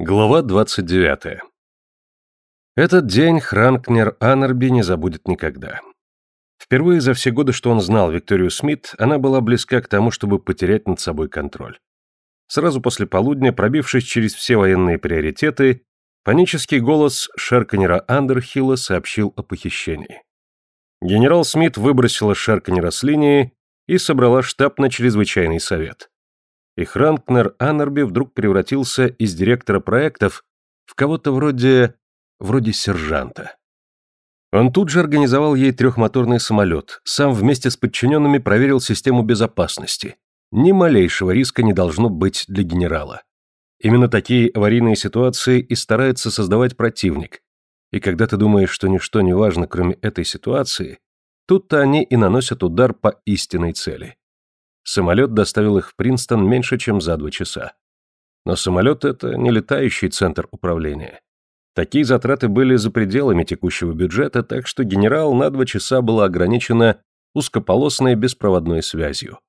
Глава 29. Этот день Хранкнер Аннерби не забудет никогда. Впервые за все годы, что он знал Викторию Смит, она была близка к тому, чтобы потерять над собой контроль. Сразу после полудня, пробившись через все военные приоритеты, панический голос Шерканера Андерхилла сообщил о похищении. Генерал Смит выбросила Шерканера с линии и собрала штаб на чрезвычайный совет и Хранкнер Аннерби вдруг превратился из директора проектов в кого-то вроде... вроде сержанта. Он тут же организовал ей трехмоторный самолет, сам вместе с подчиненными проверил систему безопасности. Ни малейшего риска не должно быть для генерала. Именно такие аварийные ситуации и старается создавать противник. И когда ты думаешь, что ничто не важно, кроме этой ситуации, тут-то они и наносят удар по истинной цели. Самолет доставил их в Принстон меньше, чем за два часа. Но самолет – это не летающий центр управления. Такие затраты были за пределами текущего бюджета, так что генерал на два часа было ограничено узкополосной беспроводной связью.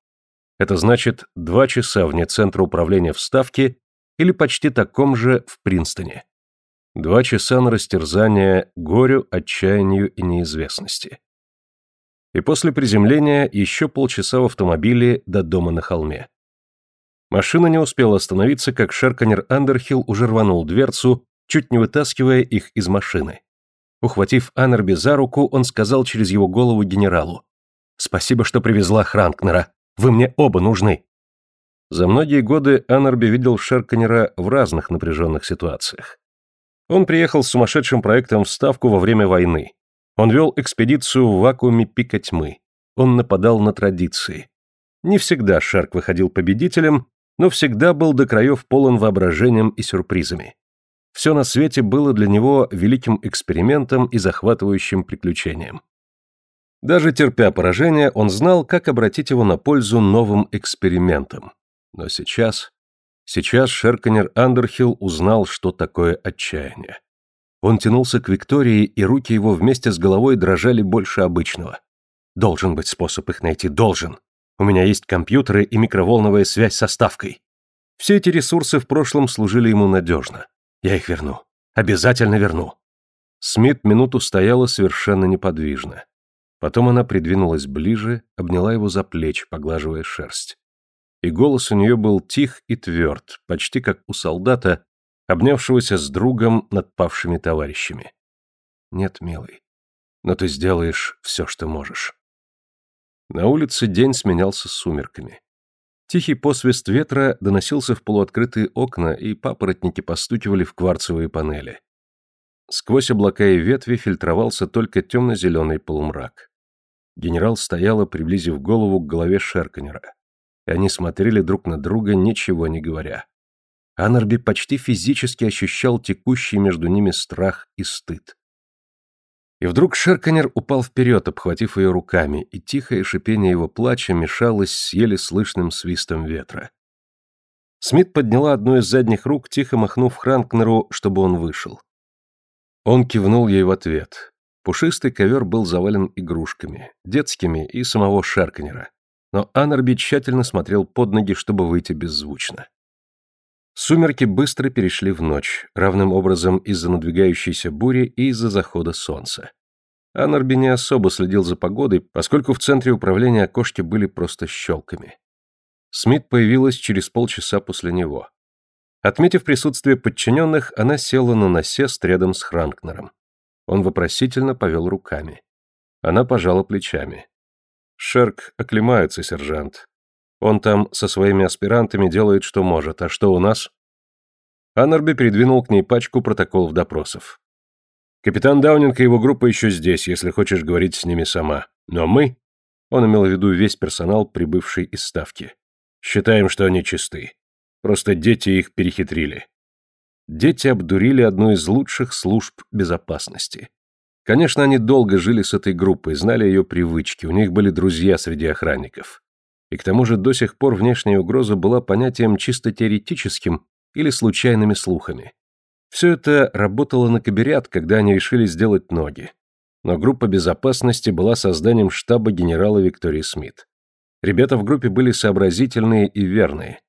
Это значит два часа вне центра управления в Ставке или почти таком же в Принстоне. Два часа на растерзание горю, отчаянию и неизвестности и после приземления еще полчаса в автомобиле до дома на холме. Машина не успела остановиться, как Шерканер Андерхилл уже рванул дверцу, чуть не вытаскивая их из машины. Ухватив Аннерби за руку, он сказал через его голову генералу. «Спасибо, что привезла Хранкнера. Вы мне оба нужны». За многие годы Аннерби видел Шерканера в разных напряженных ситуациях. Он приехал с сумасшедшим проектом в Ставку во время войны, он вел экспедицию в вакууме пика тьмы. Он нападал на традиции. Не всегда Шарк выходил победителем, но всегда был до краев полон воображением и сюрпризами. Все на свете было для него великим экспериментом и захватывающим приключением. Даже терпя поражение, он знал, как обратить его на пользу новым экспериментам. Но сейчас... Сейчас Шерканер Андерхилл узнал, что такое отчаяние. Он тянулся к Виктории, и руки его вместе с головой дрожали больше обычного. Должен быть способ их найти, должен. У меня есть компьютеры и микроволновая связь со ставкой. Все эти ресурсы в прошлом служили ему надежно. Я их верну. Обязательно верну. Смит минуту стояла совершенно неподвижно. Потом она придвинулась ближе, обняла его за плечи, поглаживая шерсть. И голос у нее был тих и тверд, почти как у солдата, обнявшегося с другом над павшими товарищами. Нет, милый, но ты сделаешь все, что можешь. На улице день сменялся сумерками. Тихий посвист ветра доносился в полуоткрытые окна, и папоротники постукивали в кварцевые панели. Сквозь облака и ветви фильтровался только темно-зеленый полумрак. Генерал стояла, приблизив голову к голове Шерканера, и они смотрели друг на друга, ничего не говоря. Аннерби почти физически ощущал текущий между ними страх и стыд. И вдруг Шерканер упал вперед, обхватив ее руками, и тихое шипение его плача мешалось с еле слышным свистом ветра. Смит подняла одну из задних рук, тихо махнув Хранкнеру, чтобы он вышел. Он кивнул ей в ответ. Пушистый ковер был завален игрушками, детскими и самого Шерканера. Но Аннерби тщательно смотрел под ноги, чтобы выйти беззвучно. Сумерки быстро перешли в ночь, равным образом из-за надвигающейся бури и из-за захода солнца. Анарби не особо следил за погодой, поскольку в центре управления окошки были просто щелками. Смит появилась через полчаса после него. Отметив присутствие подчиненных, она села на насест рядом с Хранкнером. Он вопросительно повел руками. Она пожала плечами. «Шерк оклемается, сержант. Он там со своими аспирантами делает, что может. А что у нас?» Аннерби передвинул к ней пачку протоколов допросов. «Капитан Даунинг и его группа еще здесь, если хочешь говорить с ними сама. Но мы...» Он имел в виду весь персонал, прибывший из Ставки. «Считаем, что они чисты. Просто дети их перехитрили». Дети обдурили одну из лучших служб безопасности. Конечно, они долго жили с этой группой, знали ее привычки, у них были друзья среди охранников. И к тому же до сих пор внешняя угроза была понятием чисто теоретическим или случайными слухами. Все это работало на каберят, когда они решили сделать ноги. Но группа безопасности была созданием штаба генерала Виктории Смит. Ребята в группе были сообразительные и верные,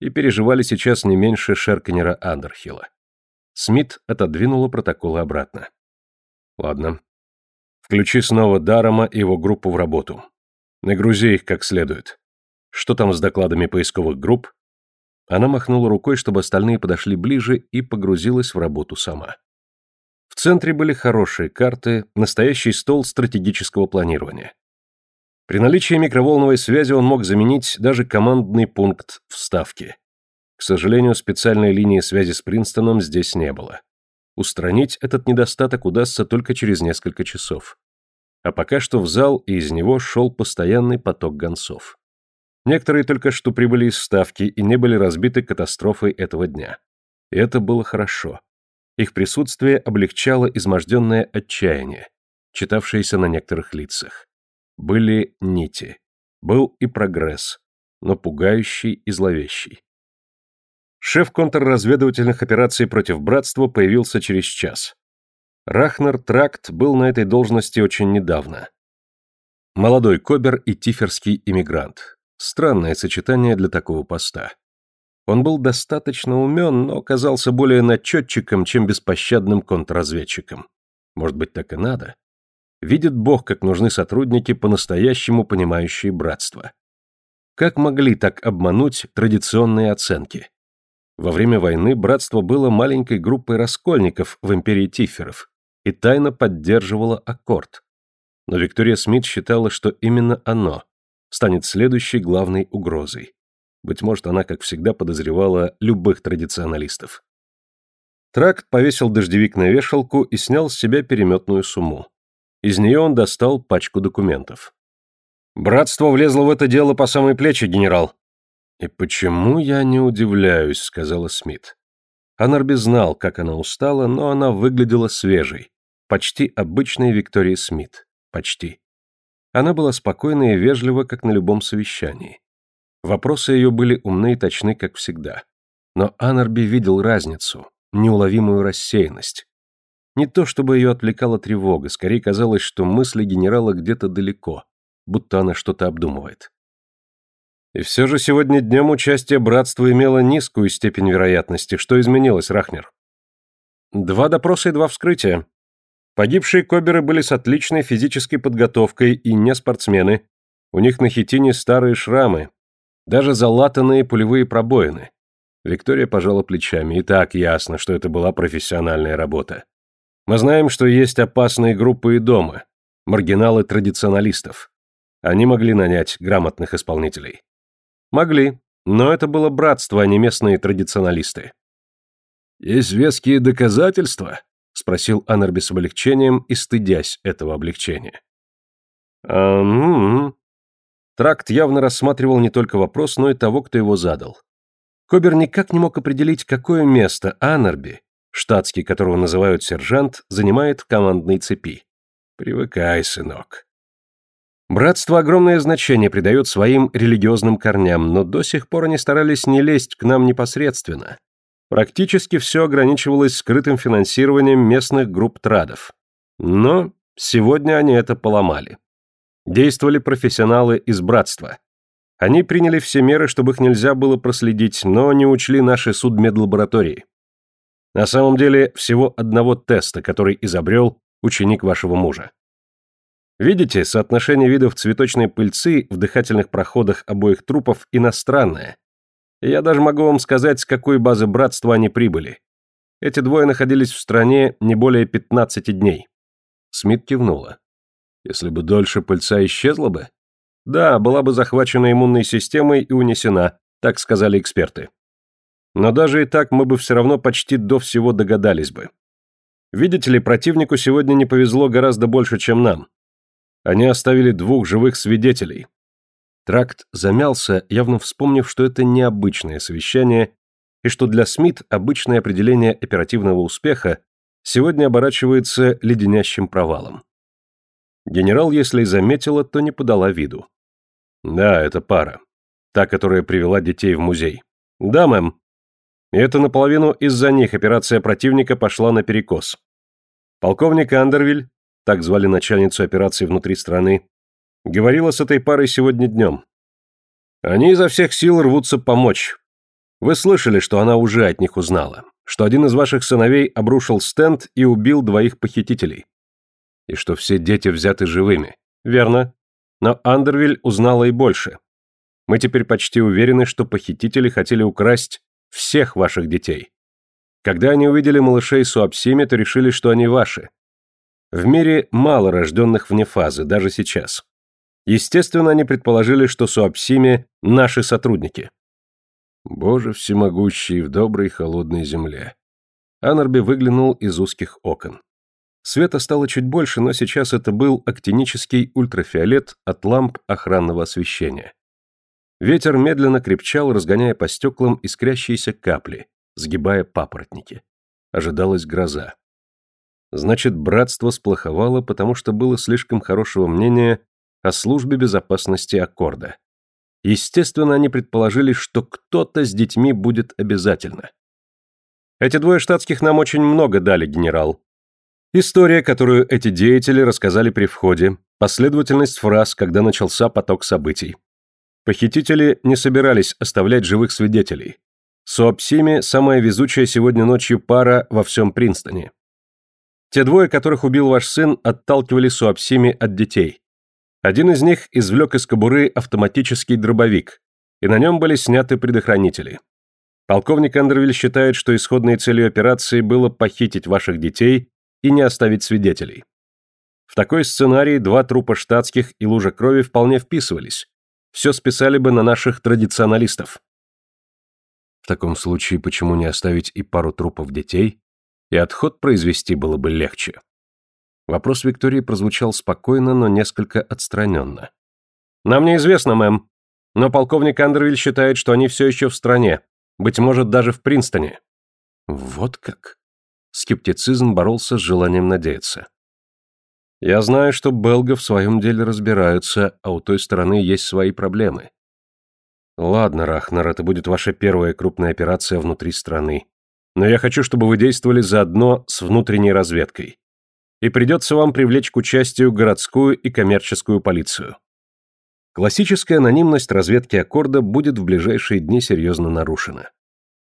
и переживали сейчас не меньше Шерканера Андерхилла. Смит отодвинула протоколы обратно. Ладно. Включи снова Дарома и его группу в работу. Нагрузи их как следует. Что там с докладами поисковых групп? Она махнула рукой, чтобы остальные подошли ближе, и погрузилась в работу сама. В центре были хорошие карты, настоящий стол стратегического планирования. При наличии микроволновой связи он мог заменить даже командный пункт вставки. К сожалению, специальной линии связи с Принстоном здесь не было. Устранить этот недостаток удастся только через несколько часов. А пока что в зал и из него шел постоянный поток гонцов. Некоторые только что прибыли из Ставки и не были разбиты катастрофой этого дня. И это было хорошо. Их присутствие облегчало изможденное отчаяние, читавшееся на некоторых лицах. Были нити. Был и прогресс, но пугающий и зловещий. Шеф контрразведывательных операций против братства появился через час. Рахнер Тракт был на этой должности очень недавно. Молодой Кобер и тиферский иммигрант. Странное сочетание для такого поста. Он был достаточно умен, но оказался более начетчиком, чем беспощадным контрразведчиком. Может быть, так и надо? Видит Бог, как нужны сотрудники, по-настоящему понимающие братство. Как могли так обмануть традиционные оценки? Во время войны братство было маленькой группой раскольников в империи Тиферов и тайно поддерживало аккорд. Но Виктория Смит считала, что именно оно станет следующей главной угрозой. Быть может, она, как всегда, подозревала любых традиционалистов. Тракт повесил дождевик на вешалку и снял с себя переметную сумму. Из нее он достал пачку документов. «Братство влезло в это дело по самой плечи, генерал». «И почему я не удивляюсь», — сказала Смит. Анарби знал, как она устала, но она выглядела свежей. Почти обычной Виктории Смит. Почти. Она была спокойна и вежлива, как на любом совещании. Вопросы ее были умны и точны, как всегда. Но Анарби видел разницу, неуловимую рассеянность. Не то чтобы ее отвлекала тревога, скорее казалось, что мысли генерала где-то далеко, будто она что-то обдумывает. И все же сегодня днем участие братства имело низкую степень вероятности. Что изменилось, Рахнер? Два допроса и два вскрытия. Погибшие коберы были с отличной физической подготовкой и не спортсмены. У них на хитине старые шрамы, даже залатанные пулевые пробоины. Виктория пожала плечами, и так ясно, что это была профессиональная работа. Мы знаем, что есть опасные группы и дома, маргиналы традиционалистов. Они могли нанять грамотных исполнителей. Могли, но это было братство, а не местные традиционалисты. «Есть веские доказательства?» — спросил Анарби с облегчением и стыдясь этого облегчения. а м Тракт явно рассматривал не только вопрос, но и того, кто его задал. Кобер никак не мог определить, какое место Анарби штатский, которого называют сержант, занимает в командной цепи. Привыкай, сынок. Братство огромное значение придает своим религиозным корням, но до сих пор они старались не лезть к нам непосредственно. Практически все ограничивалось скрытым финансированием местных групп традов. Но сегодня они это поломали. Действовали профессионалы из братства. Они приняли все меры, чтобы их нельзя было проследить, но не учли наши судмедлаборатории. На самом деле, всего одного теста, который изобрел ученик вашего мужа. Видите, соотношение видов цветочной пыльцы в дыхательных проходах обоих трупов иностранное. Я даже могу вам сказать, с какой базы братства они прибыли. Эти двое находились в стране не более 15 дней. Смит кивнула. Если бы дольше пыльца исчезла бы? Да, была бы захвачена иммунной системой и унесена, так сказали эксперты. Но даже и так мы бы все равно почти до всего догадались бы. Видите ли, противнику сегодня не повезло гораздо больше, чем нам. Они оставили двух живых свидетелей. Тракт замялся, явно вспомнив, что это необычное совещание, и что для Смит обычное определение оперативного успеха сегодня оборачивается леденящим провалом. Генерал, если и заметила, то не подала виду. Да, это пара. Та, которая привела детей в музей. Да, мэм. И это наполовину из-за них операция противника пошла наперекос. Полковник Андервиль, так звали начальницу операции внутри страны, говорила с этой парой сегодня днем. Они изо всех сил рвутся помочь. Вы слышали, что она уже от них узнала. что один из ваших сыновей обрушил стенд и убил двоих похитителей. И что все дети взяты живыми. Верно. Но Андервиль узнала и больше. Мы теперь почти уверены, что похитители хотели украсть всех ваших детей. Когда они увидели малышей Суапсими, то решили, что они ваши. В мире мало рожденных вне фазы, даже сейчас. Естественно, они предположили, что Суапсими – наши сотрудники. Боже всемогущий в доброй холодной земле. Анарби выглянул из узких окон. Света стало чуть больше, но сейчас это был актинический ультрафиолет от ламп охранного освещения. Ветер медленно крепчал, разгоняя по стеклам искрящиеся капли, сгибая папоротники. Ожидалась гроза. Значит, братство сплоховало, потому что было слишком хорошего мнения о службе безопасности Аккорда. Естественно, они предположили, что кто-то с детьми будет обязательно. Эти двое штатских нам очень много дали, генерал. История, которую эти деятели рассказали при входе, последовательность фраз, когда начался поток событий. Похитители не собирались оставлять живых свидетелей. Суапсими – самая везучая сегодня ночью пара во всем Принстоне. Те двое, которых убил ваш сын, отталкивали Суапсими от детей. Один из них извлек из кобуры автоматический дробовик, и на нем были сняты предохранители. Полковник Андервиль считает, что исходной целью операции было похитить ваших детей и не оставить свидетелей. В такой сценарий два трупа штатских и лужа крови вполне вписывались. Все списали бы на наших традиционалистов. В таком случае почему не оставить и пару трупов детей, и отход произвести было бы легче? Вопрос Виктории прозвучал спокойно, но несколько отстраненно. «Нам неизвестно, мэм. Но полковник Андервиль считает, что они все еще в стране. Быть может, даже в Принстоне». «Вот как?» Скептицизм боролся с желанием надеяться. «Я знаю, что Белга в своем деле разбираются, а у той стороны есть свои проблемы. Ладно, Рахнар, это будет ваша первая крупная операция внутри страны. Но я хочу, чтобы вы действовали заодно с внутренней разведкой и придется вам привлечь к участию городскую и коммерческую полицию. Классическая анонимность разведки аккорда будет в ближайшие дни серьезно нарушена.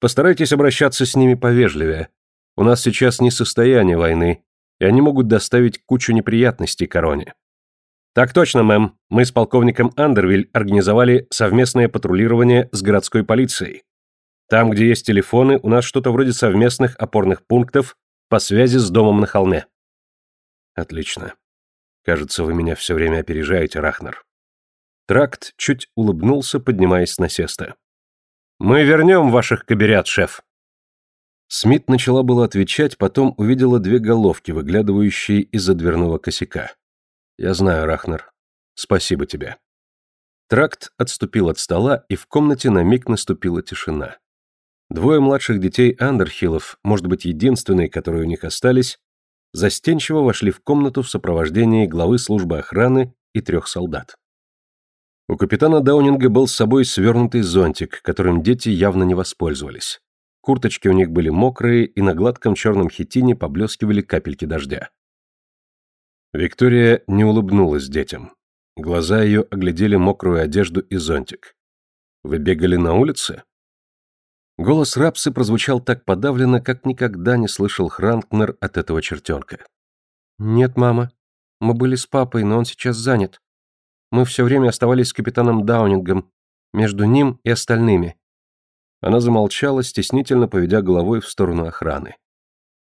Постарайтесь обращаться с ними повежливее. У нас сейчас не состояние войны, и они могут доставить кучу неприятностей короне. Так точно, мэм. Мы с полковником Андервиль организовали совместное патрулирование с городской полицией. Там, где есть телефоны, у нас что-то вроде совместных опорных пунктов по связи с домом на холме. Отлично. Кажется, вы меня все время опережаете, Рахнер. Тракт чуть улыбнулся, поднимаясь с насеста. Мы вернем ваших каберят, шеф. Смит начала было отвечать, потом увидела две головки, выглядывающие из-за дверного косяка. Я знаю, Рахнер. Спасибо тебе. Тракт отступил от стола, и в комнате на миг наступила тишина. Двое младших детей Андерхиллов, может быть, единственные, которые у них остались, застенчиво вошли в комнату в сопровождении главы службы охраны и трех солдат. У капитана Даунинга был с собой свернутый зонтик, которым дети явно не воспользовались. Курточки у них были мокрые, и на гладком черном хитине поблескивали капельки дождя. Виктория не улыбнулась детям. Глаза ее оглядели мокрую одежду и зонтик. «Вы бегали на улице?» Голос Рапсы прозвучал так подавленно, как никогда не слышал Хранкнер от этого чертенка. «Нет, мама. Мы были с папой, но он сейчас занят. Мы все время оставались с капитаном Даунингом, между ним и остальными». Она замолчала, стеснительно поведя головой в сторону охраны.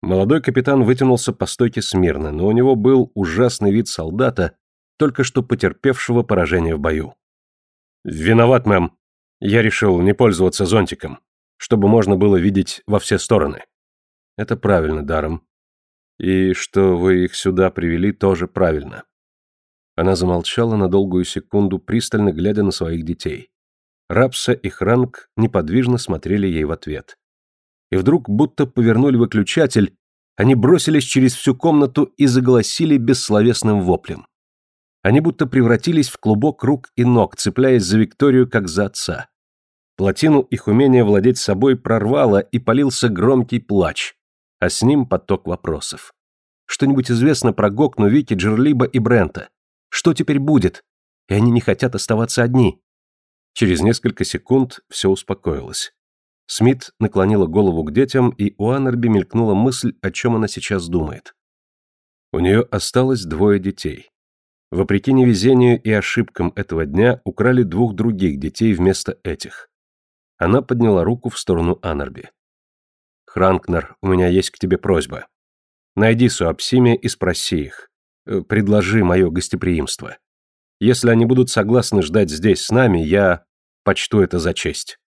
Молодой капитан вытянулся по стойке смирно, но у него был ужасный вид солдата, только что потерпевшего поражение в бою. «Виноват, мэм. Я решил не пользоваться зонтиком чтобы можно было видеть во все стороны. Это правильно, Даром. И что вы их сюда привели, тоже правильно. Она замолчала на долгую секунду, пристально глядя на своих детей. Рапса и Хранк неподвижно смотрели ей в ответ. И вдруг, будто повернули выключатель, они бросились через всю комнату и заголосили бессловесным воплем. Они будто превратились в клубок рук и ног, цепляясь за Викторию, как за отца. Плотину их умения владеть собой прорвало, и полился громкий плач, а с ним поток вопросов. Что-нибудь известно про Гокну, Вики, Джерлиба и Брента? Что теперь будет? И они не хотят оставаться одни. Через несколько секунд все успокоилось. Смит наклонила голову к детям, и у Аннерби мелькнула мысль, о чем она сейчас думает. У нее осталось двое детей. Вопреки невезению и ошибкам этого дня украли двух других детей вместо этих. Она подняла руку в сторону Аннерби. «Хранкнер, у меня есть к тебе просьба. Найди Суапсиме и спроси их. Э, предложи мое гостеприимство. Если они будут согласны ждать здесь с нами, я почту это за честь».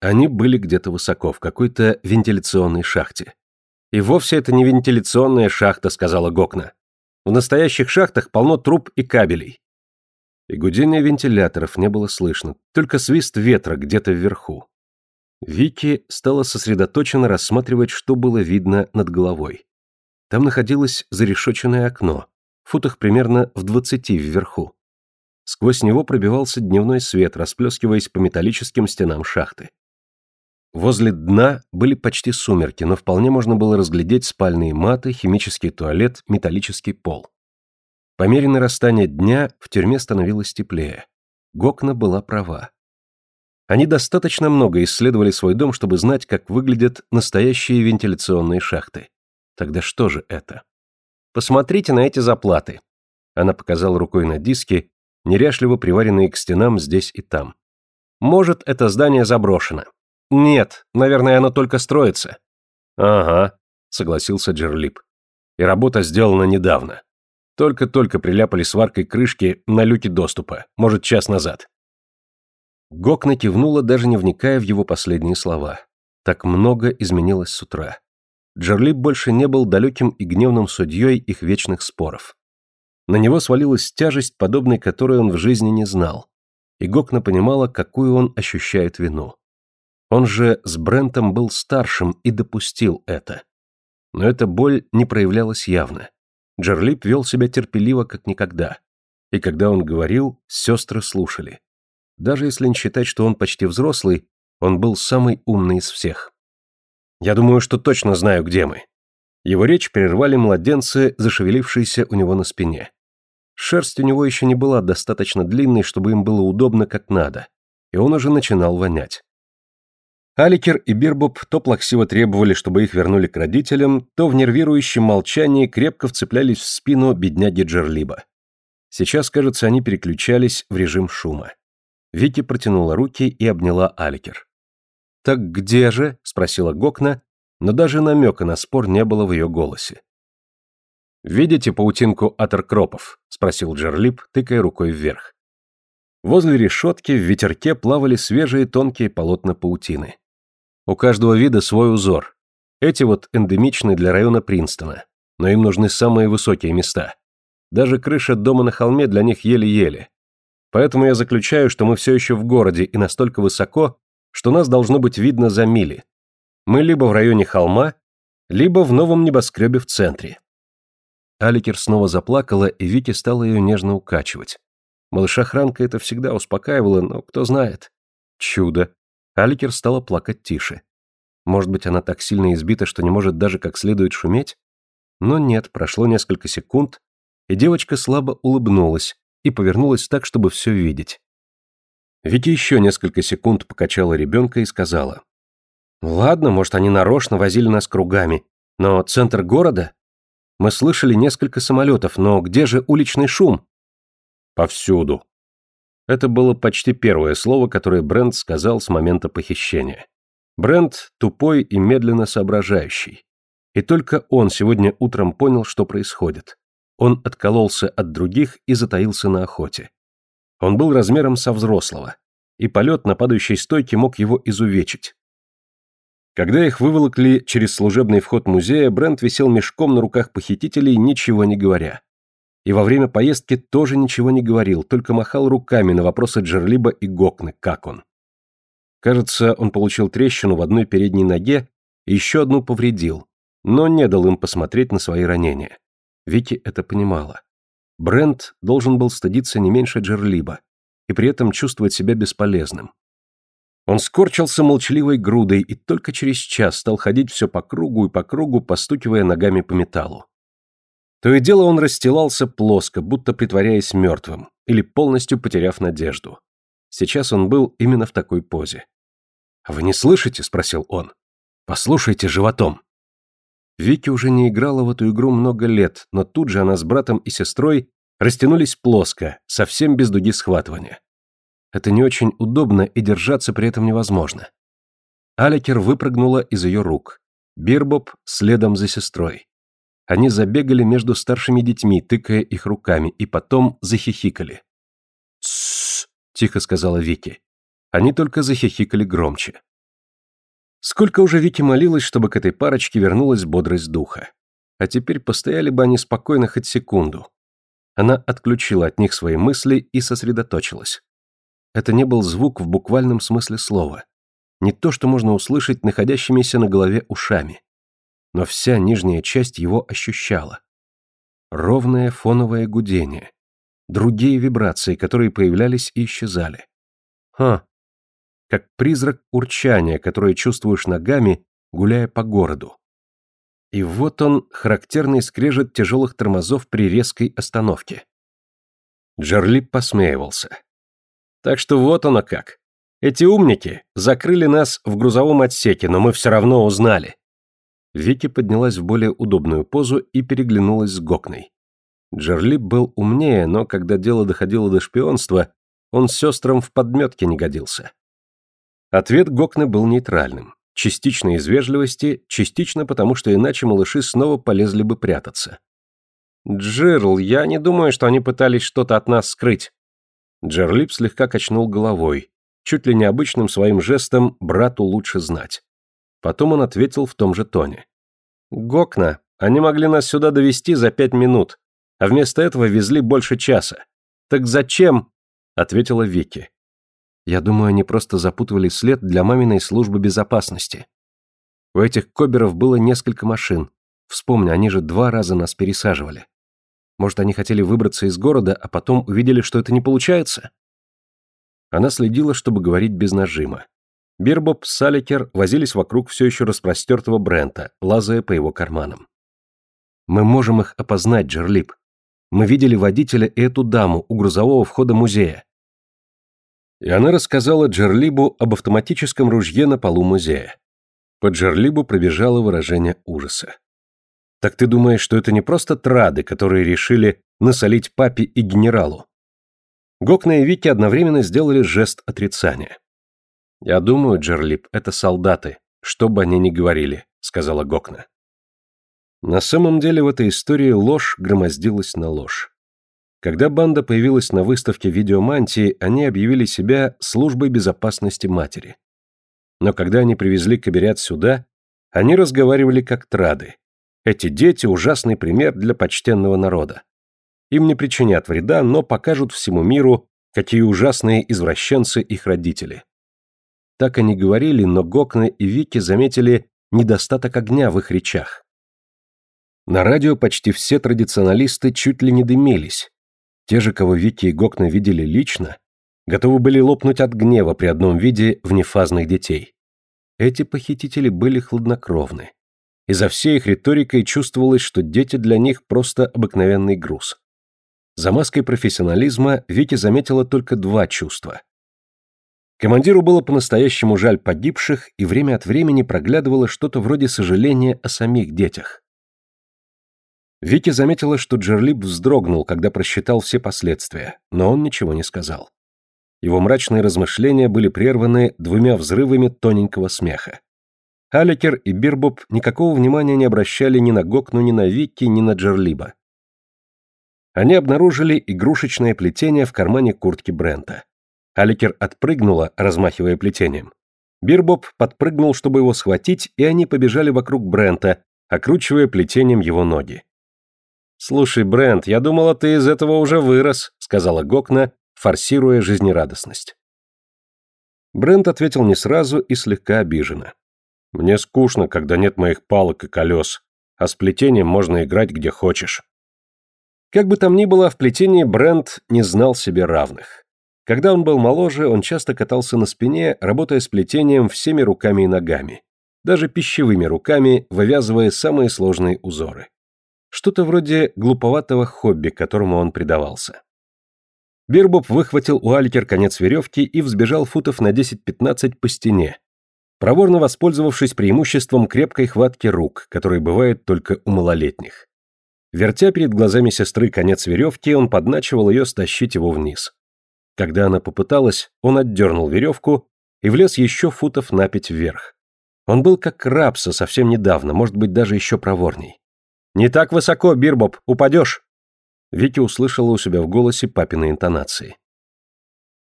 Они были где-то высоко, в какой-то вентиляционной шахте. «И вовсе это не вентиляционная шахта», — сказала Гокна. «В настоящих шахтах полно труб и кабелей». И гудения вентиляторов не было слышно, только свист ветра где-то вверху. Вики стала сосредоточенно рассматривать, что было видно над головой. Там находилось зарешоченное окно, в футах примерно в двадцати вверху. Сквозь него пробивался дневной свет, расплескиваясь по металлическим стенам шахты. Возле дна были почти сумерки, но вполне можно было разглядеть спальные маты, химический туалет, металлический пол. По мере нарастания дня в тюрьме становилось теплее. Гокна была права. Они достаточно много исследовали свой дом, чтобы знать, как выглядят настоящие вентиляционные шахты. Тогда что же это? Посмотрите на эти заплаты. Она показала рукой на диски, неряшливо приваренные к стенам здесь и там. Может, это здание заброшено. «Нет, наверное, оно только строится». «Ага», — согласился Джерлип. «И работа сделана недавно. Только-только приляпали сваркой крышки на люке доступа, может, час назад». Гокна кивнула, даже не вникая в его последние слова. Так много изменилось с утра. Джерлип больше не был далеким и гневным судьей их вечных споров. На него свалилась тяжесть, подобной которой он в жизни не знал. И Гокна понимала, какую он ощущает вину. Он же с Брентом был старшим и допустил это. Но эта боль не проявлялась явно. Джерлип вел себя терпеливо, как никогда. И когда он говорил, сестры слушали. Даже если не считать, что он почти взрослый, он был самый умный из всех. «Я думаю, что точно знаю, где мы». Его речь прервали младенцы, зашевелившиеся у него на спине. Шерсть у него еще не была достаточно длинной, чтобы им было удобно как надо, и он уже начинал вонять. Аликер и Бирбоб то плаксиво требовали, чтобы их вернули к родителям, то в нервирующем молчании крепко вцеплялись в спину бедняги Джерлиба. Сейчас, кажется, они переключались в режим шума. Вики протянула руки и обняла Аликер. «Так где же?» — спросила Гокна, но даже намека на спор не было в ее голосе. «Видите паутинку атеркропов?» — спросил Джерлип, тыкая рукой вверх. Возле решетки в ветерке плавали свежие тонкие полотна паутины. У каждого вида свой узор. Эти вот эндемичны для района Принстона, но им нужны самые высокие места. Даже крыша дома на холме для них еле-еле. Поэтому я заключаю, что мы все еще в городе и настолько высоко, что нас должно быть видно за мили. Мы либо в районе холма, либо в новом небоскребе в центре. Аликер снова заплакала, и Вики стала ее нежно укачивать. Малыша Хранка это всегда успокаивало, но кто знает. Чудо. Аликер стала плакать тише. Может быть, она так сильно избита, что не может даже как следует шуметь? Но нет, прошло несколько секунд, и девочка слабо улыбнулась и повернулась так, чтобы все видеть. Вики еще несколько секунд покачала ребенка и сказала. «Ладно, может, они нарочно возили нас кругами, но центр города? Мы слышали несколько самолетов, но где же уличный шум?» «Повсюду», это было почти первое слово, которое Брент сказал с момента похищения. Брент тупой и медленно соображающий. И только он сегодня утром понял, что происходит. Он откололся от других и затаился на охоте. Он был размером со взрослого, и полет на падающей стойке мог его изувечить. Когда их выволокли через служебный вход музея, Брент висел мешком на руках похитителей, ничего не говоря и во время поездки тоже ничего не говорил, только махал руками на вопросы Джерлиба и Гокны, как он. Кажется, он получил трещину в одной передней ноге и еще одну повредил, но не дал им посмотреть на свои ранения. Вики это понимала. Брент должен был стыдиться не меньше Джерлиба и при этом чувствовать себя бесполезным. Он скорчился молчаливой грудой и только через час стал ходить все по кругу и по кругу, постукивая ногами по металлу. То и дело он расстилался плоско, будто притворяясь мертвым, или полностью потеряв надежду. Сейчас он был именно в такой позе. «А вы не слышите?» — спросил он. «Послушайте животом». Вики уже не играла в эту игру много лет, но тут же она с братом и сестрой растянулись плоско, совсем без дуги схватывания. Это не очень удобно, и держаться при этом невозможно. Аликер выпрыгнула из ее рук. Бирбоб следом за сестрой. Они забегали между старшими детьми, тыкая их руками, и потом захихикали. «Тссс», — тихо сказала Вики. Они только захихикали громче. Сколько уже Вики молилась, чтобы к этой парочке вернулась бодрость духа. А теперь постояли бы они спокойно хоть секунду. Она отключила от них свои мысли и сосредоточилась. Это не был звук в буквальном смысле слова. Не то, что можно услышать находящимися на голове ушами. Но вся нижняя часть его ощущала. Ровное фоновое гудение. Другие вибрации, которые появлялись и исчезали. Ха. Как призрак урчания, которое чувствуешь ногами, гуляя по городу. И вот он, характерный скрежет тяжелых тормозов при резкой остановке. Джерлип посмеивался. Так что вот оно как. Эти умники закрыли нас в грузовом отсеке, но мы все равно узнали. Вики поднялась в более удобную позу и переглянулась с Гокной. Джерлип был умнее, но когда дело доходило до шпионства, он сестрам в подметке не годился. Ответ Гокны был нейтральным. Частично из вежливости, частично потому, что иначе малыши снова полезли бы прятаться. «Джерл, я не думаю, что они пытались что-то от нас скрыть. Джерлип слегка качнул головой, чуть ли необычным своим жестом «брату лучше знать». Потом он ответил в том же тоне. «Гокна, они могли нас сюда довести за пять минут, а вместо этого везли больше часа. Так зачем?» — ответила Вики. «Я думаю, они просто запутывали след для маминой службы безопасности. У этих коберов было несколько машин. Вспомни, они же два раза нас пересаживали. Может, они хотели выбраться из города, а потом увидели, что это не получается? Она следила, чтобы говорить без нажима. Бирбоб с Саликер возились вокруг все еще распростертого Брента, лазая по его карманам. «Мы можем их опознать, Джерлип. Мы видели водителя и эту даму у грузового входа музея». И она рассказала Джерлибу об автоматическом ружье на полу музея. По Джерлибу пробежало выражение ужаса. Так ты думаешь, что это не просто трады, которые решили насолить папе и генералу? Гокна и Вики одновременно сделали жест отрицания. «Я думаю, Джерлип, это солдаты, что бы они ни говорили», — сказала Гокна. На самом деле в этой истории ложь громоздилась на ложь. Когда банда появилась на выставке видеомантии, они объявили себя службой безопасности матери. Но когда они привезли каберят сюда, они разговаривали как трады, эти дети – ужасный пример для почтенного народа. Им не причинят вреда, но покажут всему миру, какие ужасные извращенцы их родители. Так они говорили, но Гокна и Вики заметили недостаток огня в их речах. На радио почти все традиционалисты чуть ли не дымились. Те же, кого Вики и Гокна видели лично, готовы были лопнуть от гнева при одном виде внефазных детей. Эти похитители были хладнокровны и за всей их риторикой чувствовалось, что дети для них просто обыкновенный груз. За маской профессионализма Вики заметила только два чувства. Командиру было по-настоящему жаль погибших, и время от времени проглядывало что-то вроде сожаления о самих детях. Вики заметила, что Джерлип вздрогнул, когда просчитал все последствия, но он ничего не сказал. Его мрачные размышления были прерваны двумя взрывами тоненького смеха. Аликер и Бирбоб никакого внимания не обращали ни на Гокну, ни на Вики, ни на Джерлиба. Они обнаружили игрушечное плетение в кармане куртки Брента. Аликер отпрыгнула, размахивая плетением. Бирбоб подпрыгнул, чтобы его схватить, и они побежали вокруг Брента, окручивая плетением его ноги. «Слушай, Брент, я думала, ты из этого уже вырос», — сказала Гокна, форсируя жизнерадостность. Брент ответил не сразу и слегка обиженно. Мне скучно, когда нет моих палок и колес, а с плетением можно играть где хочешь. Как бы там ни было, в плетении Брент не знал себе равных. Когда он был моложе, он часто катался на спине, работая с плетением всеми руками и ногами, даже пищевыми руками, вывязывая самые сложные узоры. Что-то вроде глуповатого хобби, которому он предавался. Бирбоб выхватил у Аликер конец веревки и взбежал футов на 10-15 по стене, проворно воспользовавшись преимуществом крепкой хватки рук, которая бывает только у малолетних. Вертя перед глазами сестры конец веревки, он подначивал ее стащить его вниз. Когда она попыталась, он отдернул веревку и влез еще футов на пять вверх. Он был как рапса совсем недавно, может быть, даже еще проворней. «Не так высоко, Бирбоб, упадешь!» Вики услышала у себя в голосе папиной интонации.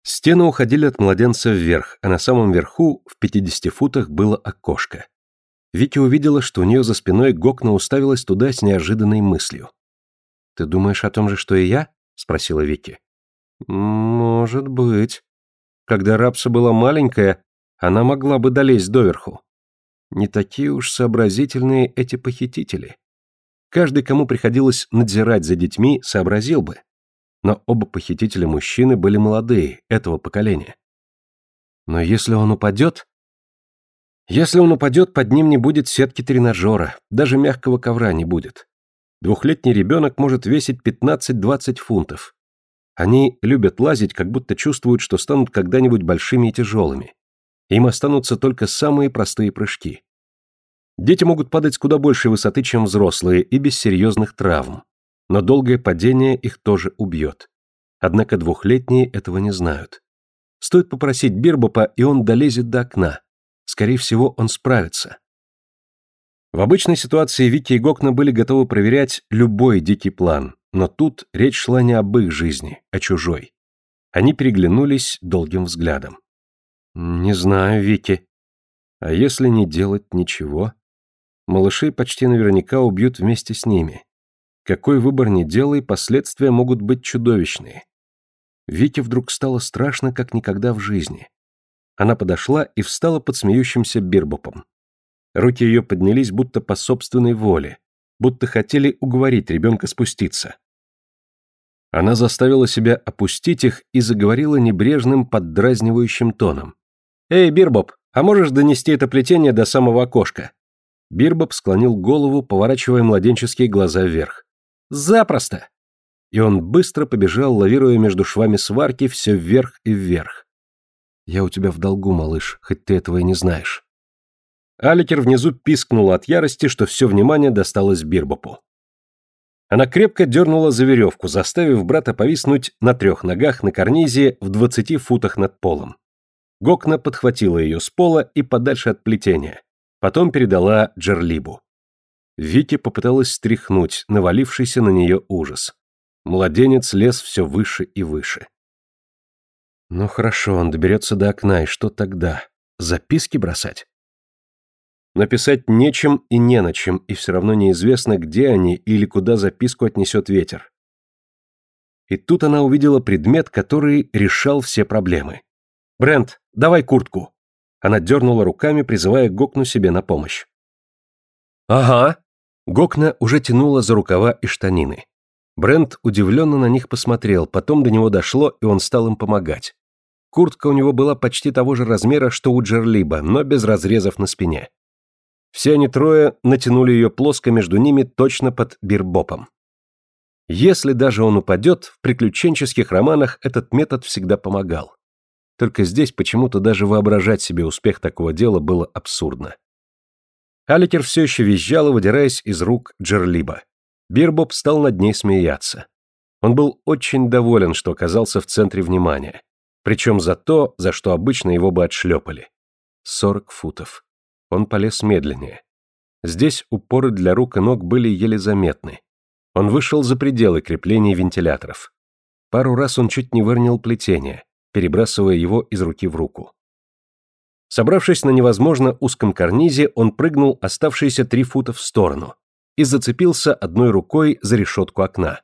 Стены уходили от младенца вверх, а на самом верху, в 50 футах, было окошко. Вики увидела, что у нее за спиной Гокна уставилась туда с неожиданной мыслью. «Ты думаешь о том же, что и я?» — спросила Вики. «Может быть. Когда Рапса была маленькая, она могла бы долезть доверху. Не такие уж сообразительные эти похитители. Каждый, кому приходилось надзирать за детьми, сообразил бы. Но оба похитителя мужчины были молодые, этого поколения. Но если он упадет... Если он упадет, под ним не будет сетки тренажера, даже мягкого ковра не будет. Двухлетний ребенок может весить 15-20 фунтов. Они любят лазить, как будто чувствуют, что станут когда-нибудь большими и тяжелыми. Им останутся только самые простые прыжки. Дети могут падать с куда большей высоты, чем взрослые, и без серьезных травм. Но долгое падение их тоже убьет. Однако двухлетние этого не знают. Стоит попросить Бирбопа, и он долезет до окна. Скорее всего, он справится. В обычной ситуации Вики и Гокна были готовы проверять любой дикий план, но тут речь шла не об их жизни, а чужой. Они переглянулись долгим взглядом. «Не знаю, Вики. А если не делать ничего?» Малышей почти наверняка убьют вместе с ними. Какой выбор ни делай, последствия могут быть чудовищные. Вике вдруг стало страшно, как никогда в жизни. Она подошла и встала под смеющимся Бирбопом. Руки ее поднялись будто по собственной воле, будто хотели уговорить ребенка спуститься. Она заставила себя опустить их и заговорила небрежным, поддразнивающим тоном. «Эй, Бирбоп, а можешь донести это плетение до самого окошка?» Бирбоп склонил голову, поворачивая младенческие глаза вверх. «Запросто!» И он быстро побежал, лавируя между швами сварки все вверх и вверх. «Я у тебя в долгу, малыш, хоть ты этого и не знаешь». Аликер внизу пискнул от ярости, что все внимание досталось Бирбопу. Она крепко дернула за веревку, заставив брата повиснуть на трех ногах на карнизе в двадцати футах над полом. Гокна подхватила ее с пола и подальше от плетения. Потом передала Джерлибу. Вики попыталась стряхнуть навалившийся на нее ужас. Младенец лез все выше и выше. Ну хорошо, он доберется до окна, и что тогда? Записки бросать? Написать нечем и не на чем, и все равно неизвестно, где они или куда записку отнесет ветер. И тут она увидела предмет, который решал все проблемы. «Брент, давай куртку!» Она дернула руками, призывая Гокну себе на помощь. «Ага!» Гокна уже тянула за рукава и штанины. Брент удивленно на них посмотрел, потом до него дошло, и он стал им помогать. Куртка у него была почти того же размера, что у Джерлиба, но без разрезов на спине. Все они трое натянули ее плоско между ними точно под бирбопом. Если даже он упадет, в приключенческих романах этот метод всегда помогал. Только здесь почему-то даже воображать себе успех такого дела было абсурдно. Аликер все еще визжал, выдираясь из рук Джерлиба. Бирбоб стал над ней смеяться. Он был очень доволен, что оказался в центре внимания. Причем за то, за что обычно его бы отшлепали. Сорок футов. Он полез медленнее. Здесь упоры для рук и ног были еле заметны. Он вышел за пределы креплений вентиляторов. Пару раз он чуть не выронил плетение перебрасывая его из руки в руку. Собравшись на невозможно узком карнизе, он прыгнул оставшиеся три фута в сторону и зацепился одной рукой за решетку окна.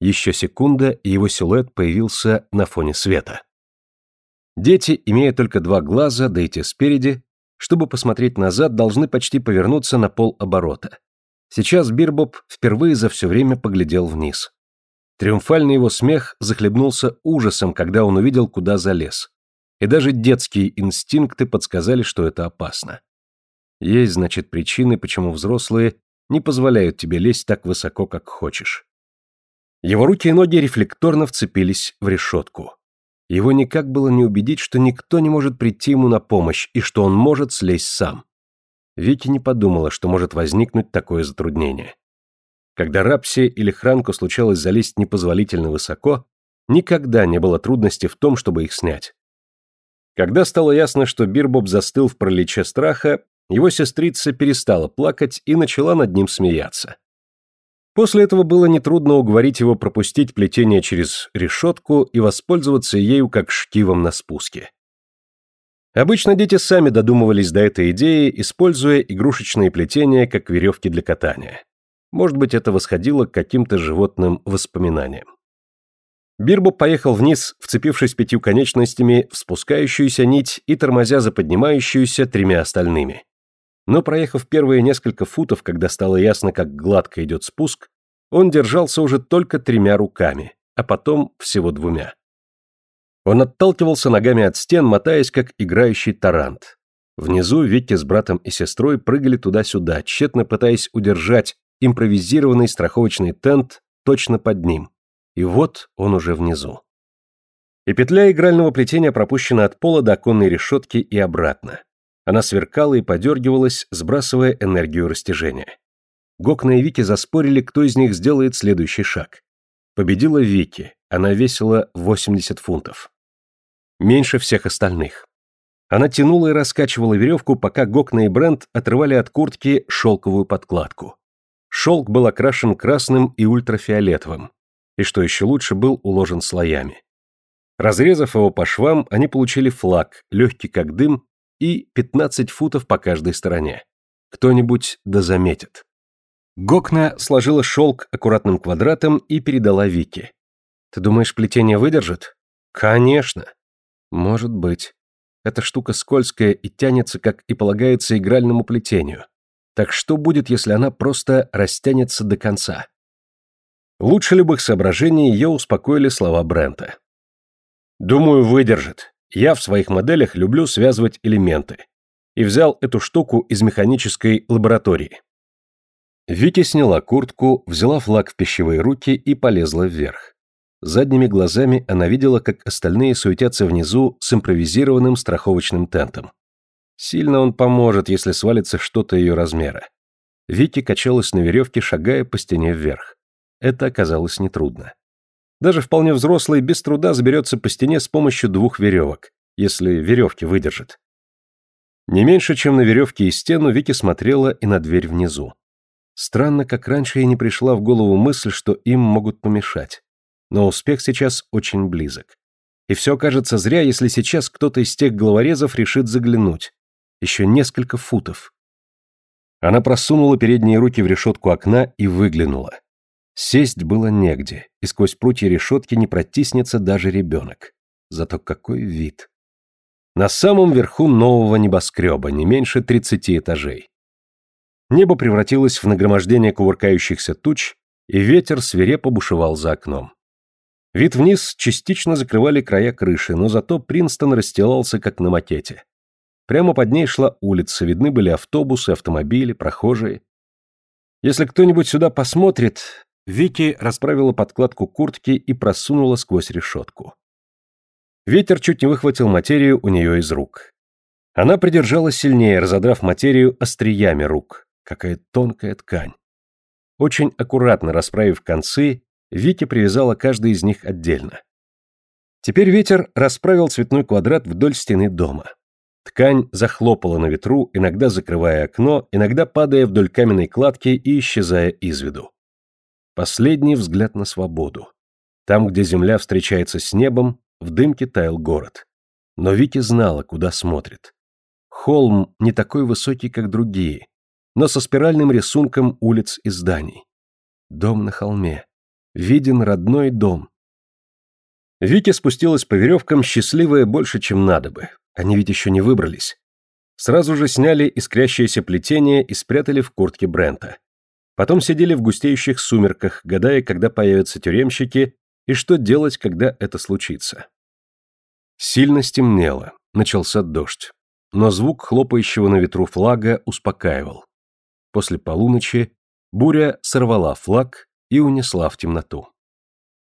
Еще секунда, и его силуэт появился на фоне света. Дети, имея только два глаза, да и те спереди, чтобы посмотреть назад, должны почти повернуться на пол оборота. Сейчас Бирбоб впервые за все время поглядел вниз. Триумфальный его смех захлебнулся ужасом, когда он увидел, куда залез. И даже детские инстинкты подсказали, что это опасно. Есть, значит, причины, почему взрослые не позволяют тебе лезть так высоко, как хочешь. Его руки и ноги рефлекторно вцепились в решетку. Его никак было не убедить, что никто не может прийти ему на помощь и что он может слезть сам. Вики не подумала, что может возникнуть такое затруднение. Когда Рапси или Хранку случалось залезть непозволительно высоко, никогда не было трудности в том, чтобы их снять. Когда стало ясно, что Бирбоб застыл в проличе страха, его сестрица перестала плакать и начала над ним смеяться. После этого было нетрудно уговорить его пропустить плетение через решетку и воспользоваться ею как штивом на спуске. Обычно дети сами додумывались до этой идеи, используя игрушечные плетения как веревки для катания. Может быть, это восходило к каким-то животным воспоминаниям. Бирбо поехал вниз, вцепившись пятью конечностями в спускающуюся нить и тормозя за поднимающуюся тремя остальными. Но проехав первые несколько футов, когда стало ясно, как гладко идет спуск, он держался уже только тремя руками, а потом всего двумя. Он отталкивался ногами от стен, мотаясь, как играющий тарант. Внизу Витя с братом и сестрой прыгали туда-сюда, тщетно пытаясь удержать импровизированный страховочный тент точно под ним. И вот он уже внизу. И петля игрального плетения пропущена от пола до оконной решетки и обратно. Она сверкала и подергивалась, сбрасывая энергию растяжения. Гокна и Вики заспорили, кто из них сделает следующий шаг. Победила Вики, она весила 80 фунтов. Меньше всех остальных. Она тянула и раскачивала веревку, пока Гокна и Брент отрывали от куртки шелковую подкладку. Шелк был окрашен красным и ультрафиолетовым, и, что еще лучше, был уложен слоями. Разрезав его по швам, они получили флаг, легкий как дым, и 15 футов по каждой стороне. Кто-нибудь да заметит. Гокна сложила шелк аккуратным квадратом и передала Вике. «Ты думаешь, плетение выдержит?» «Конечно». «Может быть. Эта штука скользкая и тянется, как и полагается игральному плетению. Так что будет, если она просто растянется до конца?» Лучше любых соображений ее успокоили слова Брента. «Думаю, выдержит. Я в своих моделях люблю связывать элементы. И взял эту штуку из механической лаборатории. Вики сняла куртку, взяла флаг в пищевые руки и полезла вверх. Задними глазами она видела, как остальные суетятся внизу с импровизированным страховочным тентом. Сильно он поможет, если свалится что-то ее размера. Вики качалась на веревке, шагая по стене вверх. Это оказалось нетрудно. Даже вполне взрослый без труда заберется по стене с помощью двух веревок, если веревки выдержит. Не меньше, чем на веревке и стену, Вики смотрела и на дверь внизу. Странно, как раньше ей не пришла в голову мысль, что им могут помешать. Но успех сейчас очень близок. И все кажется зря, если сейчас кто-то из тех головорезов решит заглянуть. Еще несколько футов. Она просунула передние руки в решетку окна и выглянула. Сесть было негде, и сквозь прутья решетки не протиснется даже ребенок. Зато какой вид! На самом верху нового небоскреба, не меньше тридцати этажей. Небо превратилось в нагромождение кувыркающихся туч, и ветер свирепо бушевал за окном. Вид вниз частично закрывали края крыши, но зато Принстон расстилался как на макете. Прямо под ней шла улица, видны были автобусы, автомобили, прохожие. Если кто-нибудь сюда посмотрит, Вики расправила подкладку куртки и просунула сквозь решетку. Ветер чуть не выхватил материю у нее из рук. Она придержала сильнее, разодрав материю остриями рук. Какая тонкая ткань. Очень аккуратно расправив концы, Вики привязала каждый из них отдельно. Теперь ветер расправил цветной квадрат вдоль стены дома. Ткань захлопала на ветру, иногда закрывая окно, иногда падая вдоль каменной кладки и исчезая из виду. Последний взгляд на свободу. Там, где земля встречается с небом, в дымке таял город. Но Вики знала, куда смотрит. Холм не такой высокий, как другие, но со спиральным рисунком улиц и зданий. Дом на холме. Виден родной дом. Вики спустилась по веревкам, счастливая больше, чем надо бы. Они ведь еще не выбрались. Сразу же сняли искрящееся плетение и спрятали в куртке Брента. Потом сидели в густеющих сумерках, гадая, когда появятся тюремщики и что делать, когда это случится. Сильно стемнело, начался дождь, но звук хлопающего на ветру флага успокаивал. После полуночи буря сорвала флаг и унесла в темноту.